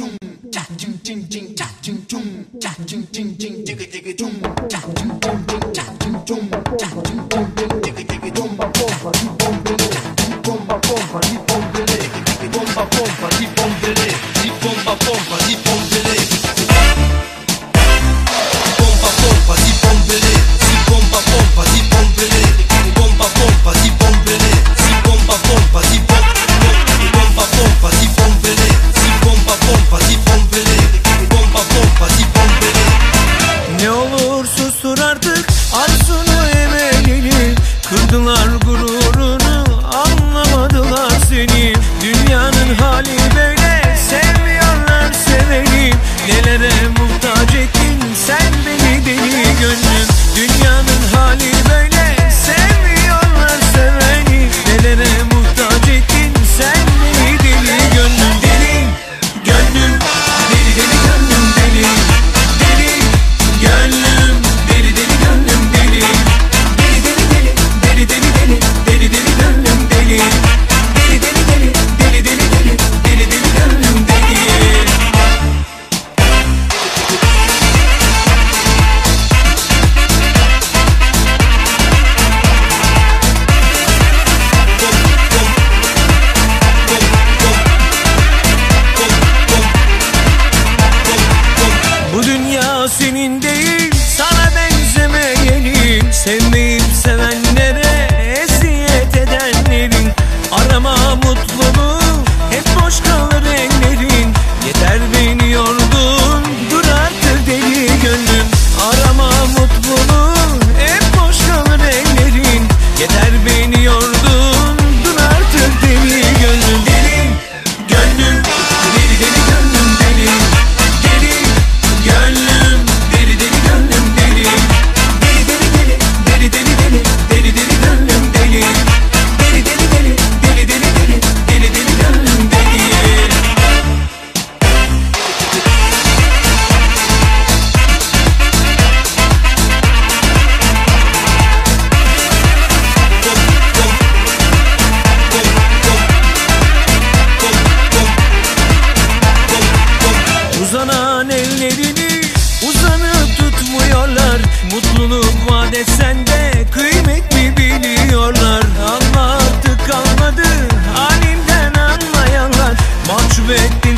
tum cha ching ching ching cha ching tum cha ching ching ching jiggy jiggy tum cha ching ching ching cha ching tum cha ching ching ching jiggy jiggy tum bomba bomba di bomba cha ching bomba bomba di bomba le bomba bomba di bomba le di bomba bomba di bomba le Kırdılar gururunu anlamadılar seni. Dünyanın hali böyle sevmiyorlar seveni. Nelere muhtaç ettin sen beni senin değil. Sana benzemeyenin Sevmeyip sevenlere eziyet edenlerin Arama mutluluğu Vaat etsen de kıymet mi biliyorlar? Allah artık kalmadı halinden anlayanlar Mahcup etti